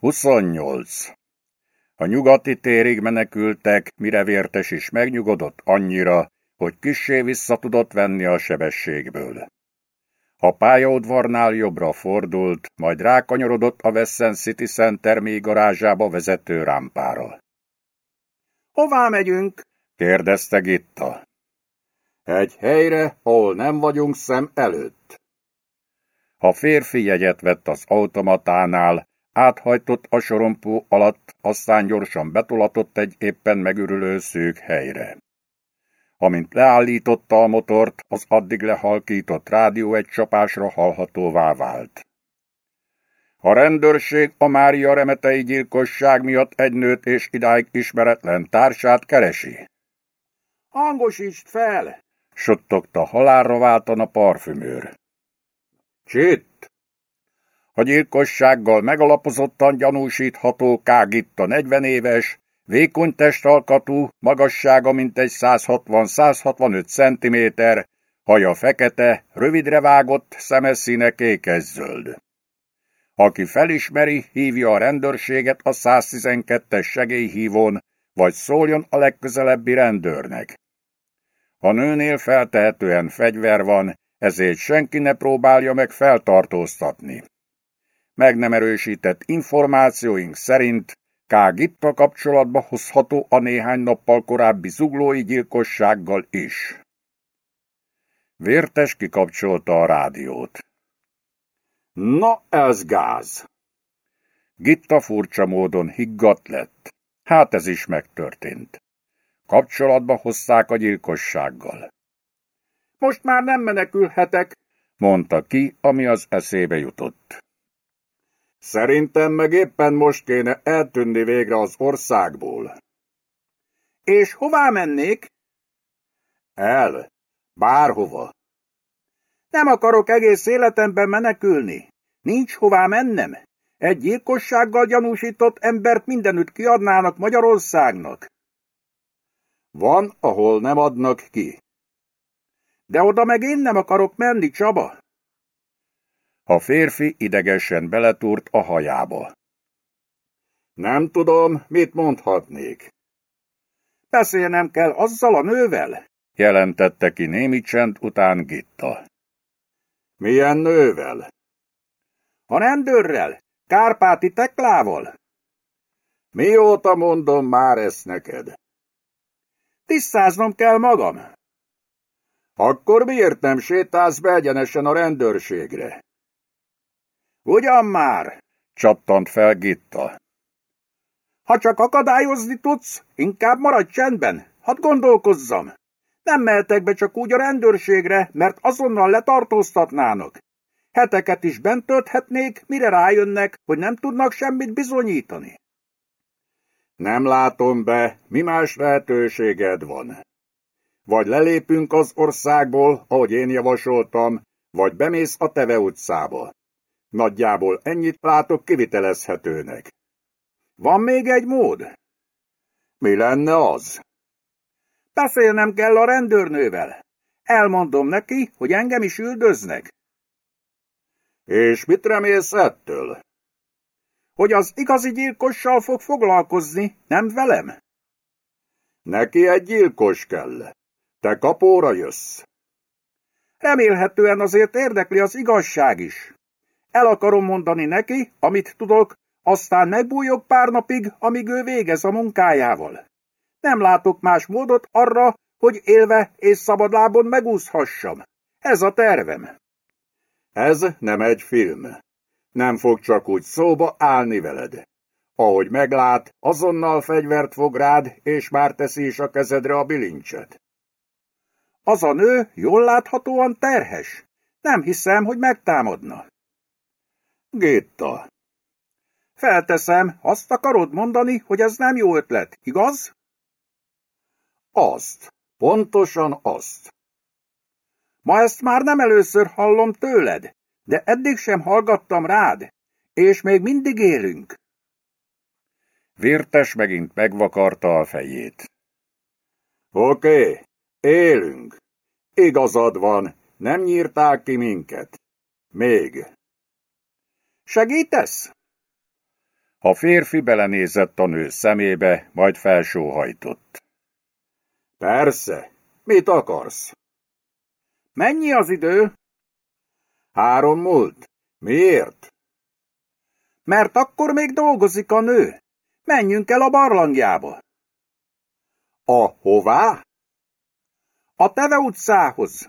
28. A nyugati térig menekültek, mire vértes is megnyugodott annyira, hogy kissé vissza tudott venni a sebességből. A pályaudvarnál jobbra fordult, majd rákanyarodott a Western City Center mély garázsába vezető rámpára. Hová megyünk? kérdezte Gitta. Egy helyre, ahol nem vagyunk szem előtt. A férfi jegyet vett az automatánál, áthajtott a sorompó alatt, aztán gyorsan betolatott egy éppen megürülő szűk helyre. Amint leállította a motort, az addig lehalkított rádió egy csapásra hallhatóvá vált. A rendőrség a Mária remetei gyilkosság miatt egy nőt és idáig ismeretlen társát keresi. Hangosítsd fel! suttogta halálra váltan a parfümőr. Csitt! A gyilkossággal megalapozottan gyanúsítható Kágitta 40 éves, vékony testalkatú, magassága mintegy 160-165 cm, haja fekete, rövidre vágott, szemes színe kékes-zöld. Aki felismeri, hívja a rendőrséget a 112-es segélyhívón, vagy szóljon a legközelebbi rendőrnek. A nőnél feltehetően fegyver van, ezért senki ne próbálja meg feltartóztatni. Meg nem erősített információink szerint K. Gitta kapcsolatba hozható a néhány nappal korábbi zuglói gyilkossággal is. Vértes kikapcsolta a rádiót. Na, ez gáz! Gitta furcsa módon higgadt lett. Hát ez is megtörtént. Kapcsolatba hozták a gyilkossággal. Most már nem menekülhetek, mondta ki, ami az eszébe jutott. Szerintem meg éppen most kéne eltűnni végre az országból. És hová mennék? El, bárhova. Nem akarok egész életemben menekülni. Nincs hová mennem. Egy gyilkossággal gyanúsított embert mindenütt kiadnának Magyarországnak. Van, ahol nem adnak ki. De oda meg én nem akarok menni, Csaba. A férfi idegesen beletúrt a hajába. Nem tudom, mit mondhatnék. Beszélnem kell azzal a nővel, jelentette ki némi csend után Gitta. Milyen nővel? A rendőrrel, Kárpáti Teklával. Mióta mondom már ezt neked? Tisztáznom kell magam. Akkor miért nem sétálsz be egyenesen a rendőrségre? Ugyan már, csattant fel Gitta. Ha csak akadályozni tudsz, inkább maradj csendben, hadd gondolkozzam. Nem mehetek be csak úgy a rendőrségre, mert azonnal letartóztatnának. Heteket is bent tölthetnék, mire rájönnek, hogy nem tudnak semmit bizonyítani. Nem látom be, mi más lehetőséged van. Vagy lelépünk az országból, ahogy én javasoltam, vagy bemész a Teve utcába. Nagyjából ennyit látok kivitelezhetőnek. Van még egy mód? Mi lenne az? Beszélnem kell a rendőrnővel. Elmondom neki, hogy engem is üldöznek. És mit remélsz ettől? Hogy az igazi gyilkossal fog foglalkozni, nem velem? Neki egy gyilkos kell. Te kapóra jössz. Remélhetően azért érdekli az igazság is. El akarom mondani neki, amit tudok, aztán megbújok pár napig, amíg ő végez a munkájával. Nem látok más módot arra, hogy élve és szabadlábon megúszhassam. Ez a tervem. Ez nem egy film. Nem fog csak úgy szóba állni veled. Ahogy meglát, azonnal fegyvert fog rád, és már teszi is a kezedre a bilincset. Az a nő jól láthatóan terhes. Nem hiszem, hogy megtámadna. Gétta. Felteszem, azt akarod mondani, hogy ez nem jó ötlet, igaz? Azt. Pontosan azt. Ma ezt már nem először hallom tőled, de eddig sem hallgattam rád, és még mindig élünk. Virtes megint megvakarta a fejét. Oké, okay, élünk. Igazad van, nem nyírták ki minket. Még. Segítesz? A férfi belenézett a nő szemébe, majd felsóhajtott. Persze, mit akarsz? Mennyi az idő? Három múlt. Miért? Mert akkor még dolgozik a nő. Menjünk el a barlangjába. A hová? A Teve utcához.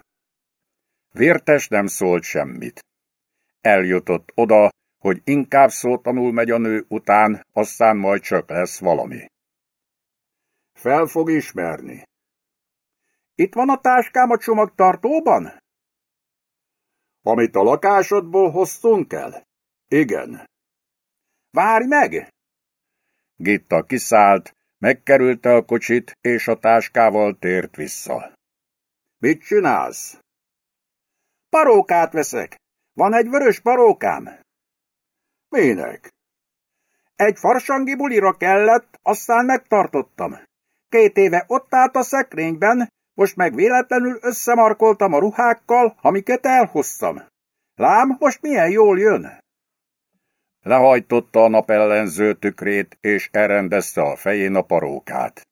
Vértes nem szólt semmit. Eljutott oda, hogy inkább szótanul megy a nő után, aztán majd csak lesz valami. Fel fog ismerni. Itt van a táskám a csomagtartóban? Amit a lakásodból hoztunk el? Igen. Várj meg! Gitta kiszállt, megkerülte a kocsit, és a táskával tért vissza. Mit csinálsz? Parókát veszek. Van egy vörös parókám. Minek? Egy farsangi bulira kellett, aztán megtartottam. Két éve ott állt a szekrényben, most meg véletlenül összemarkoltam a ruhákkal, amiket elhoztam. Lám, most milyen jól jön. Lehajtotta a napellenző tükrét, és elrendezte a fején a parókát.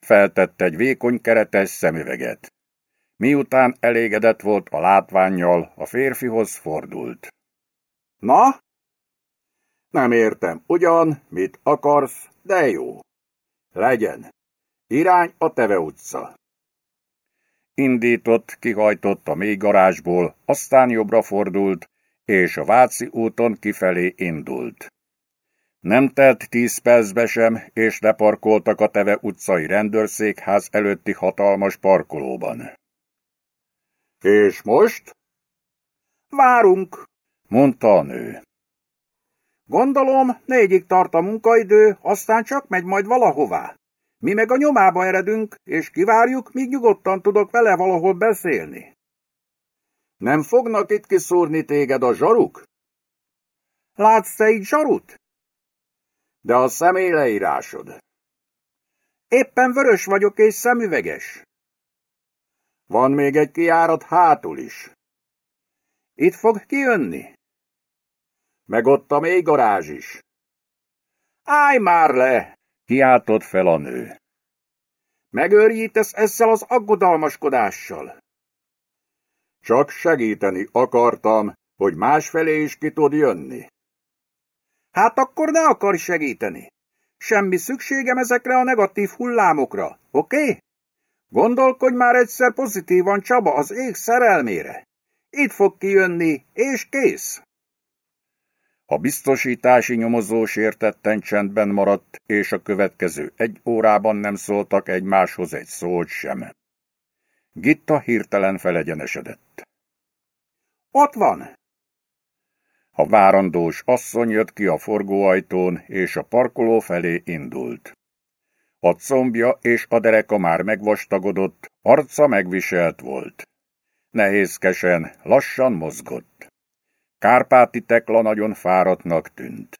Feltett egy vékony keretes szemüveget. Miután elégedett volt a látványjal, a férfihoz fordult. Na? Nem értem ugyan, mit akarsz, de jó. Legyen. Irány a Teve utca. Indított, kihajtott a mély garázsból, aztán jobbra fordult, és a Váci úton kifelé indult. Nem telt tíz percbe sem, és leparkoltak a Teve utcai rendőrszékház előtti hatalmas parkolóban. És most? Várunk, mondta a nő. Gondolom, négyig tart a munkaidő, aztán csak megy majd valahová. Mi meg a nyomába eredünk, és kivárjuk, míg nyugodtan tudok vele valahol beszélni. Nem fognak itt kiszúrni téged a zsaruk? Látsz te itt zsarut? De a személyleírásod. Éppen vörös vagyok és szemüveges. Van még egy kiárat hátul is. Itt fog kijönni? Meg ott a mély garázs is. Állj már le! Kiáltott fel a nő. Megőrjítesz ezzel az aggodalmaskodással. Csak segíteni akartam, hogy másfelé is ki tud jönni. Hát akkor ne akarj segíteni. Semmi szükségem ezekre a negatív hullámokra, oké? Okay? Gondolkodj már egyszer pozitívan, Csaba, az ég szerelmére. Itt fog kijönni, és kész. A biztosítási nyomozó sértetten csendben maradt, és a következő egy órában nem szóltak egymáshoz egy szót sem. Gitta hirtelen felegyenesedett. Ott van! A várandós asszony jött ki a forgóajtón, és a parkoló felé indult. A combja és a dereka már megvastagodott, arca megviselt volt. Nehézkesen, lassan mozgott. Kárpáti Tekla nagyon fáradtnak tűnt.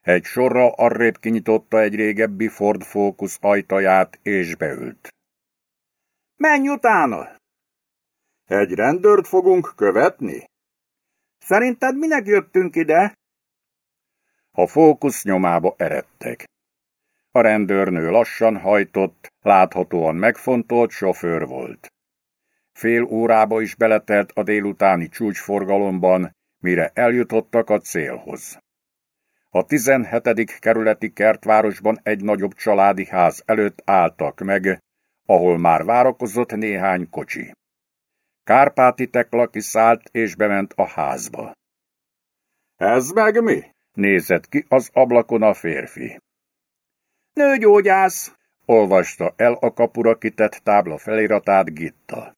Egy sorra arrébb kinyitotta egy régebbi Ford Focus ajtaját, és beült. Menj utána! Egy rendőrt fogunk követni? Szerinted minek jöttünk ide? A fókusz nyomába eredtek. A rendőrnő lassan hajtott, láthatóan megfontolt sofőr volt. Fél órába is beletelt a délutáni csúcsforgalomban, mire eljutottak a célhoz. A 17. kerületi kertvárosban egy nagyobb családi ház előtt álltak meg, ahol már várakozott néhány kocsi. Kárpáti Tekla kiszállt és bement a házba. Ez meg mi? Nézett ki az ablakon a férfi. Nőgyógyász, olvasta el a kapura kitett tábla feliratát Gitta.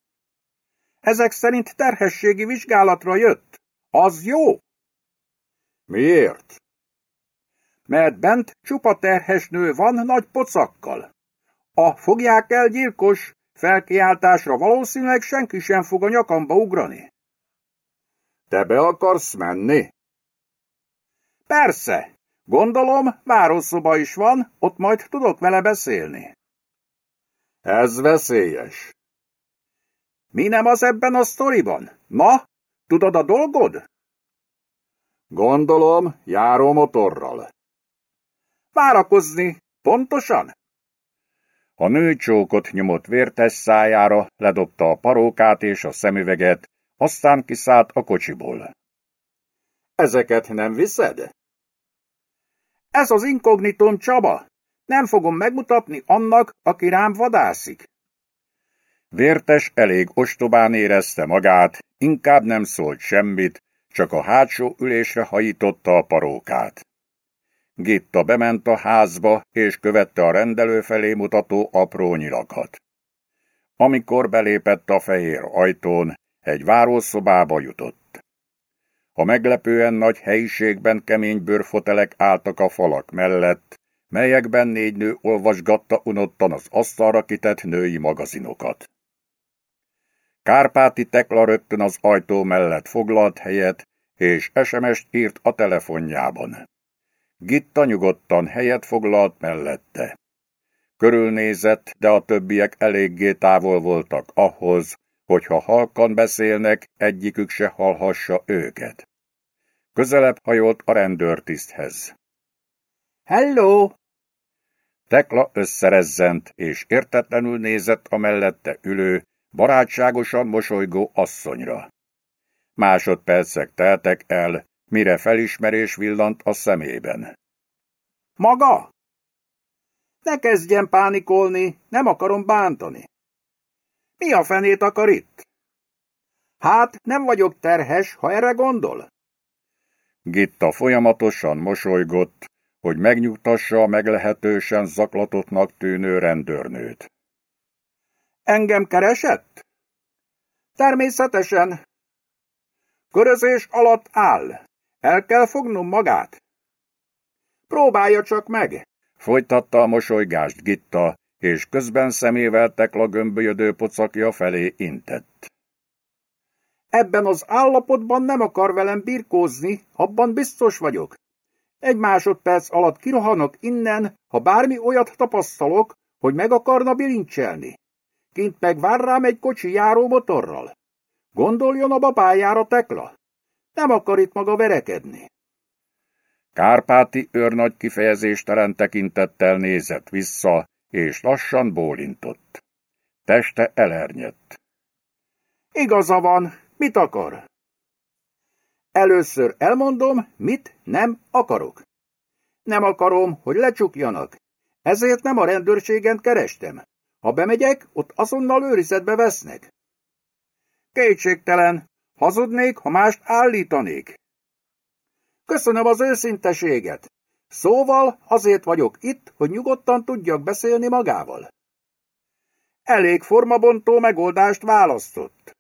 Ezek szerint terhességi vizsgálatra jött. Az jó? Miért? Mert bent csupa terhes nő van nagy pocakkal. A fogják el gyilkos felkiáltásra valószínűleg senki sem fog a nyakamba ugrani. Te be akarsz menni? Persze. Gondolom, várószoba is van, ott majd tudok vele beszélni. Ez veszélyes. Mi nem az ebben a sztoriban? Na, tudod a dolgod? Gondolom, járó motorral. Várakozni, pontosan? A nő csókot nyomott vértes szájára, ledobta a parókát és a szemüveget, aztán kiszállt a kocsiból. Ezeket nem viszed? Ez az inkognitom Csaba. Nem fogom megmutatni annak, aki rám vadászik. Vértes elég ostobán érezte magát, inkább nem szólt semmit, csak a hátsó ülésre hajította a parókát. Gitta bement a házba, és követte a rendelő felé mutató apró nyilakat. Amikor belépett a fehér ajtón, egy várószobába jutott. A meglepően nagy helyiségben kemény bőrfotelek álltak a falak mellett, melyekben négy nő olvasgatta unottan az asztalra kitett női magazinokat. Kárpáti Tekla rögtön az ajtó mellett foglalt helyet, és SMS-t írt a telefonjában. Gitta nyugodtan helyet foglalt mellette. Körülnézett, de a többiek eléggé távol voltak ahhoz, hogyha halkan beszélnek, egyikük se hallhassa őket. Közelebb hajolt a rendőrtiszthez. Hello! Tekla összerezzent, és értetlenül nézett a mellette ülő, barátságosan mosolygó asszonyra. Másodpercek teltek el, mire felismerés villant a szemében. Maga? Ne kezdjen pánikolni, nem akarom bántani. Mi a fenét akar itt? Hát, nem vagyok terhes, ha erre gondol? Gitta folyamatosan mosolygott, hogy megnyugtassa a meglehetősen zaklatottnak tűnő rendőrnőt. Engem keresett? Természetesen. Körözés alatt áll. El kell fognom magát. Próbálja csak meg. Folytatta a mosolygást Gitta, és közben szemével Tekla gömbölyödő pocakja felé intett. Ebben az állapotban nem akar velem birkózni, abban biztos vagyok. Egy másodperc alatt kirohanok innen, ha bármi olyat tapasztalok, hogy meg akarna bilincselni. Kint meg vár rám egy kocsi járó motorral. Gondoljon a babájára, Tekla. Nem akar itt maga verekedni. Kárpáti őrnagy kifejezéstelen tekintettel nézett vissza, és lassan bólintott. Teste elernyett. Igaza van, mit akar? Először elmondom, mit nem akarok. Nem akarom, hogy lecsukjanak. Ezért nem a rendőrségen kerestem. Ha bemegyek, ott azonnal őrizetbe vesznek. Kétségtelen, hazudnék, ha mást állítanék. Köszönöm az őszinteséget. Szóval azért vagyok itt, hogy nyugodtan tudjak beszélni magával. Elég formabontó megoldást választott.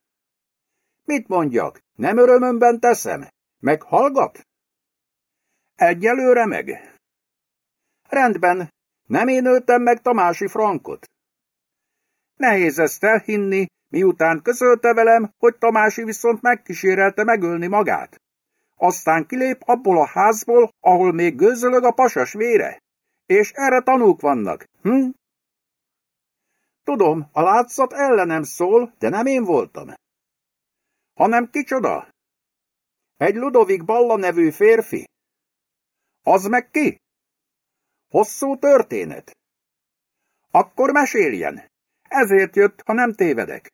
Mit mondjak, nem örömömben teszem? Meghallgat? Egyelőre meg. Rendben, nem én öltem meg Tamási Frankot. Nehéz ezt elhinni, miután közölte velem, hogy Tamási viszont megkísérelte megölni magát. Aztán kilép abból a házból, ahol még gőzölög a pasas vére. És erre tanúk vannak, hm? Tudom, a látszat ellenem szól, de nem én voltam. Hanem kicsoda? Egy Ludovik Balla nevű férfi. Az meg ki? Hosszú történet. Akkor meséljen. Ezért jött, ha nem tévedek.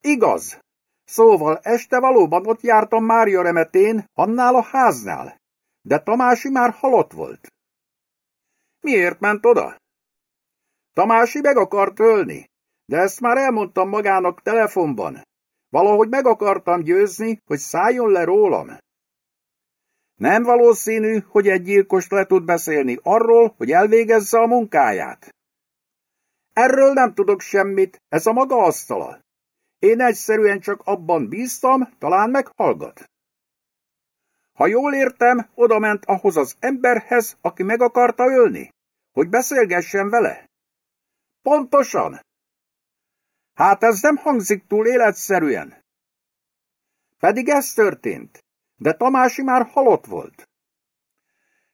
Igaz. Szóval este valóban ott jártam Mária remetén, annál a háznál. De Tamási már halott volt. Miért ment oda? Tamási meg akart ölni, de ezt már elmondtam magának telefonban. Valahogy meg akartam győzni, hogy szálljon le rólam. Nem valószínű, hogy egy gyilkos le tud beszélni arról, hogy elvégezze a munkáját. Erről nem tudok semmit, ez a maga asztala. Én egyszerűen csak abban bíztam, talán meghallgat. Ha jól értem, oda ment ahhoz az emberhez, aki meg akarta ölni, hogy beszélgessen vele. Pontosan. Hát ez nem hangzik túl életszerűen. Pedig ez történt, de Tamási már halott volt.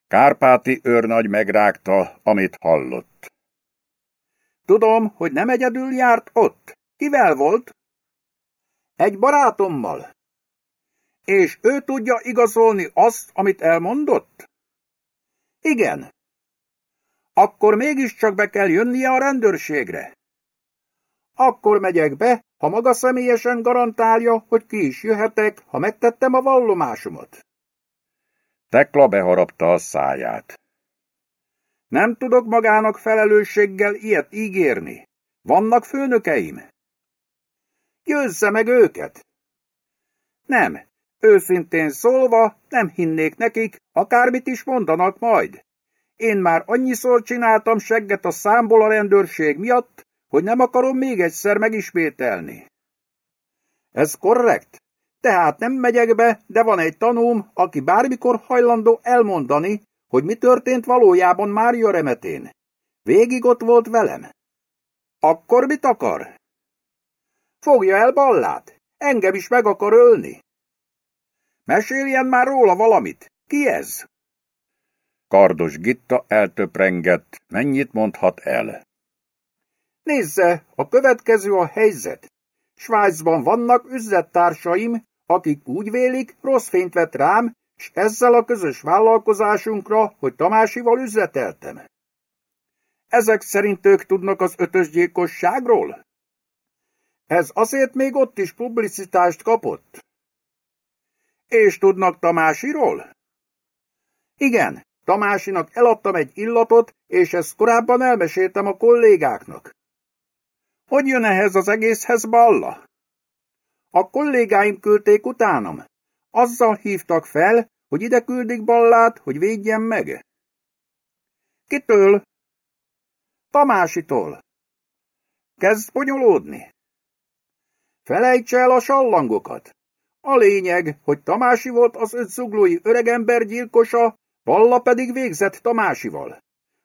Kárpáti őrnagy megrágta, amit hallott. Tudom, hogy nem egyedül járt ott. Kivel volt? Egy barátommal. És ő tudja igazolni azt, amit elmondott? Igen. Akkor mégiscsak be kell jönnie a rendőrségre. Akkor megyek be, ha maga személyesen garantálja, hogy ki is jöhetek, ha megtettem a vallomásomat. Tekla beharapta a száját. Nem tudok magának felelősséggel ilyet ígérni. Vannak főnökeim. Győzze meg őket. Nem, őszintén szólva nem hinnék nekik, akármit is mondanak majd. Én már annyiszor csináltam segget a számból a rendőrség miatt, hogy nem akarom még egyszer megismételni. Ez korrekt? Tehát nem megyek be, de van egy tanúm, aki bármikor hajlandó elmondani, hogy mi történt valójában Mária remetén. Végig ott volt velem. Akkor mit akar? Fogja el ballát, engem is meg akar ölni. Meséljen már róla valamit, ki ez? Kardos Gitta eltöprengett, mennyit mondhat el. Nézze, a következő a helyzet. Svájcban vannak üzlettársaim, akik úgy vélik, rossz fényt vett rám, és ezzel a közös vállalkozásunkra, hogy Tamásival üzleteltem. Ezek szerint ők tudnak az ötös gyilkosságról? Ez azért még ott is publicitást kapott. És tudnak Tamásiról? Igen, Tamásinak eladtam egy illatot, és ezt korábban elmeséltem a kollégáknak. Hogy jön ehhez az egészhez Balla? A kollégáim küldték utánam. Azzal hívtak fel, hogy ide küldik Ballát, hogy védjen meg. Kitől? Tamásitól. Kezd bonyolódni. Felejts el a sallangokat. A lényeg, hogy Tamási volt az ötzuglói öregember gyilkosa, Balla pedig végzett Tamásival.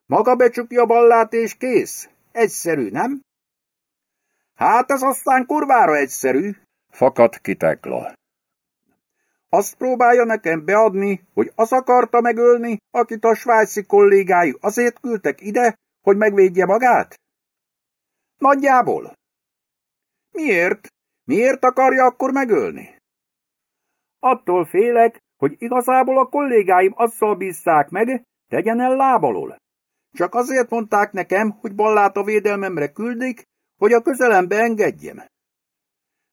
Maga becsukja Ballát és kész. Egyszerű, nem? Hát ez aztán kurvára egyszerű. Fakadt kitekla. Azt próbálja nekem beadni, hogy az akarta megölni, akit a svájci kollégái azért küldtek ide, hogy megvédje magát? Nagyjából. Miért? Miért akarja akkor megölni? Attól félek, hogy igazából a kollégáim azzal bízták meg, tegyen el lábalól. Csak azért mondták nekem, hogy ballát a védelmemre küldik, hogy a közelembe engedjem.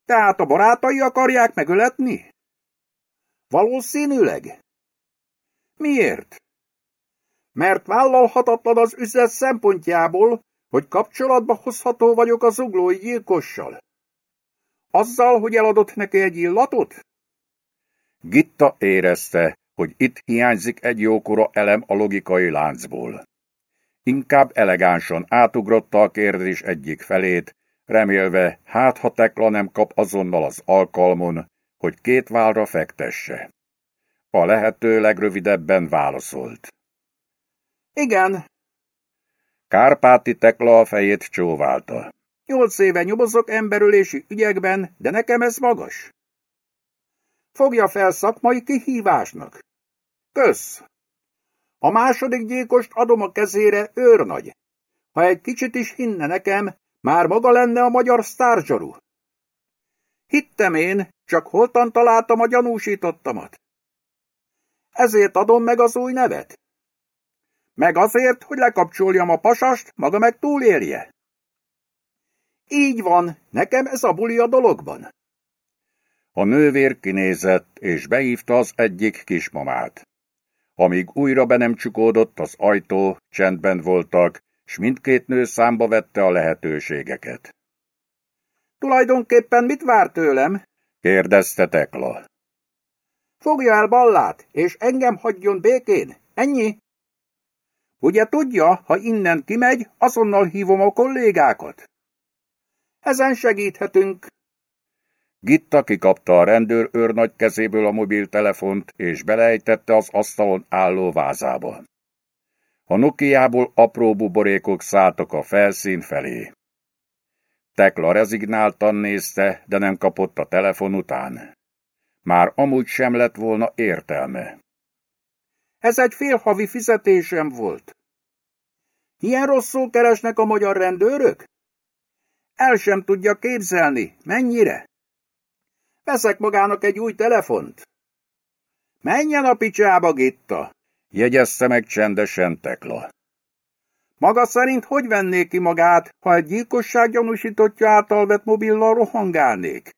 Tehát a barátai akarják megöletni? Valószínűleg. Miért? Mert vállalhatatlan az üzlet szempontjából, hogy kapcsolatba hozható vagyok a zuglói gyilkossal. Azzal, hogy eladott neki egy illatot? Gitta érezte, hogy itt hiányzik egy jókora elem a logikai láncból. Inkább elegánsan átugrotta a kérdés egyik felét, remélve, hát ha Tekla nem kap azonnal az alkalmon, hogy két válra fektesse. A lehető legrövidebben válaszolt. Igen. Kárpáti Tekla a fejét csóválta. Nyolc éve nyomozok emberölési ügyekben, de nekem ez magas. Fogja fel szakmai kihívásnak. Kösz! A második gyilkost adom a kezére őrnagy. Ha egy kicsit is hinne nekem, már maga lenne a magyar sztárzsaru. Hittem én, csak holtan találtam a gyanúsítottamat. Ezért adom meg az új nevet. Meg azért, hogy lekapcsoljam a pasast, maga meg túlélje. Így van, nekem ez a buli a dologban. A nővér kinézett, és beívta az egyik kismamát. Amíg újra be nem csukódott az ajtó, csendben voltak, s mindkét nő számba vette a lehetőségeket. Tulajdonképpen mit vár tőlem? kérdezte Tekla. Fogja el ballát, és engem hagyjon békén, ennyi? Ugye tudja, ha innen kimegy, azonnal hívom a kollégákat. Ezen segíthetünk. Gitta kikapta a rendőr őrnagy kezéből a mobiltelefont, és belejtette az asztalon álló vázába. A Nokiából apró buborékok szálltak a felszín felé. Tekla rezignáltan nézte, de nem kapott a telefon után. Már amúgy sem lett volna értelme. Ez egy félhavi fizetésem volt. Ilyen rosszul keresnek a magyar rendőrök? El sem tudja képzelni, mennyire. Veszek magának egy új telefont. Menjen a picsába, Gitta! Jegyezze meg csendesen Tekla. Maga szerint hogy venné ki magát, ha egy gyilkosság gyanúsítottja által vett mobillal rohangálnék?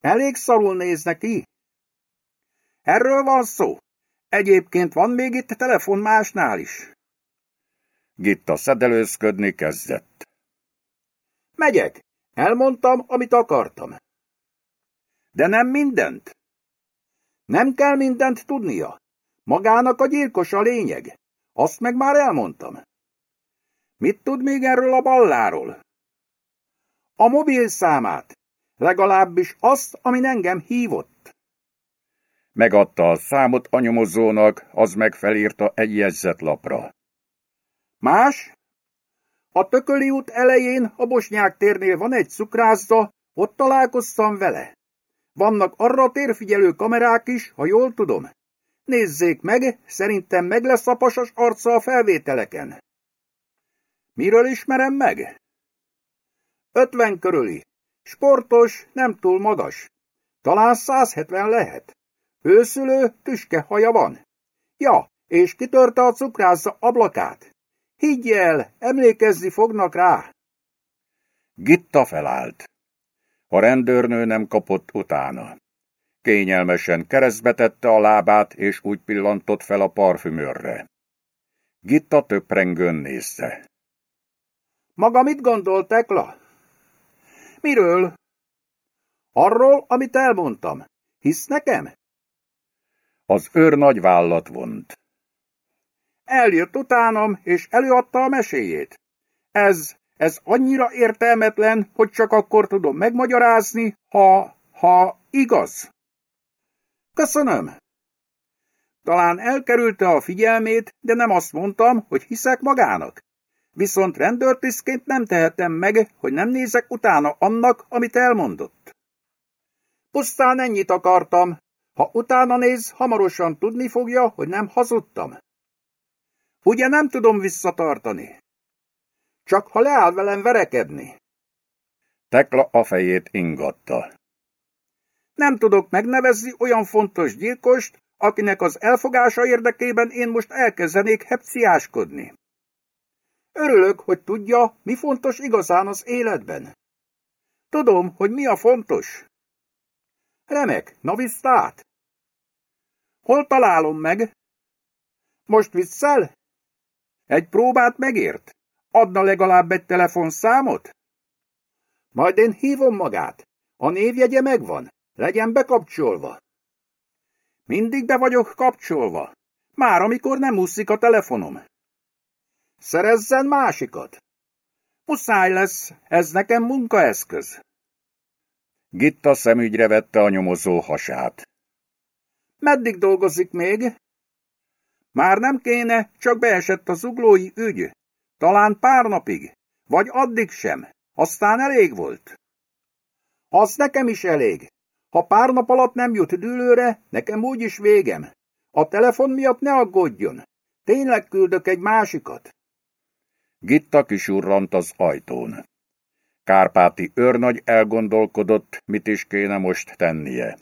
Elég szarul néz neki. Erről van szó. Egyébként van még itt telefon másnál is. Gitta szedelőzködni kezdett. Megyek. Elmondtam, amit akartam. De nem mindent. Nem kell mindent tudnia. Magának a gyilkos a lényeg. Azt meg már elmondtam. Mit tud még erről a balláról? A mobil számát. Legalábbis azt, ami engem hívott. Megadta a számot a nyomozónak, az meg felírta egy jegyzetlapra. Más? A Tököli út elején a Bosnyák térnél van egy cukrázza, ott találkoztam vele. Vannak arra térfigyelő kamerák is, ha jól tudom. Nézzék meg, szerintem meg lesz a pasas arca a felvételeken. Miről ismerem meg? Ötven körüli. Sportos, nem túl magas. Talán 170 lehet. Őszülő, tüske haja van. Ja, és kitörte a cukrázza ablakát. Higgy el, emlékezni fognak rá. Gitta felállt. A rendőrnő nem kapott utána. Kényelmesen keresztbe tette a lábát, és úgy pillantott fel a parfümőrre. Gitta töprengőn nézte. Maga mit gondol, Tekla? Miről? Arról, amit elmondtam. Hisz nekem? Az őr nagy vállat vont. Eljött utánam, és előadta a meséjét. Ez, ez annyira értelmetlen, hogy csak akkor tudom megmagyarázni, ha, ha igaz. Köszönöm. Talán elkerülte a figyelmét, de nem azt mondtam, hogy hiszek magának. Viszont rendőrtisztként nem tehetem meg, hogy nem nézek utána annak, amit elmondott. Pusztán ennyit akartam. Ha utána néz, hamarosan tudni fogja, hogy nem hazudtam. Ugye nem tudom visszatartani? Csak ha leáll velem verekedni. Tekla a fejét ingatta. Nem tudok megnevezni olyan fontos gyilkost, akinek az elfogása érdekében én most elkezdenék hepciáskodni. Örülök, hogy tudja, mi fontos igazán az életben. Tudom, hogy mi a fontos. Remek, na visszát! Hol találom meg? Most visszel? Egy próbát megért? Adna legalább egy telefonszámot? Majd én hívom magát. A névjegye megvan. Legyen bekapcsolva. Mindig be vagyok kapcsolva. Már amikor nem úszik a telefonom. Szerezzen másikat. Muszáj lesz, ez nekem munkaeszköz. Gitta szemügyre vette a nyomozó hasát. Meddig dolgozik még? Már nem kéne, csak beesett a zuglói ügy. Talán pár napig, vagy addig sem. Aztán elég volt. Az nekem is elég. Ha pár nap alatt nem jut dűlőre, nekem úgyis végem. A telefon miatt ne aggódjon. Tényleg küldök egy másikat. Gitta kisurrant az ajtón. Kárpáti őrnagy elgondolkodott, mit is kéne most tennie.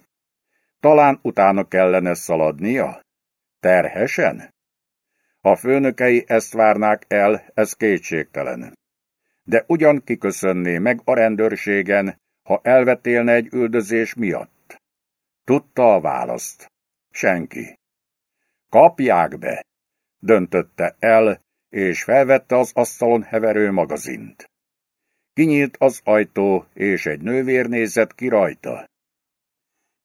Talán utána kellene szaladnia? Terhesen? Ha főnökei ezt várnák el, ez kétségtelen. De ugyan kiköszönné meg a rendőrségen, ha elvetélne egy üldözés miatt. Tudta a választ. Senki. Kapják be, döntötte el, és felvette az asztalon heverő magazint. Kinyílt az ajtó, és egy nővér nézett ki rajta.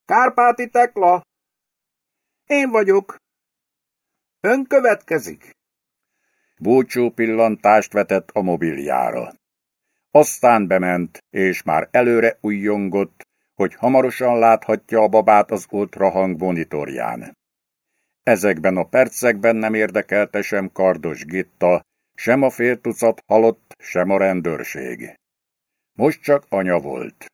Kárpáti Tekla! Én vagyok. Ön következik. Búcsú pillantást vetett a mobiljára. Aztán bement, és már előre újjongott, hogy hamarosan láthatja a babát az ultrahang monitorján. Ezekben a percekben nem érdekelte sem Kardos Gitta, sem a fél tucat halott, sem a rendőrség. Most csak anya volt.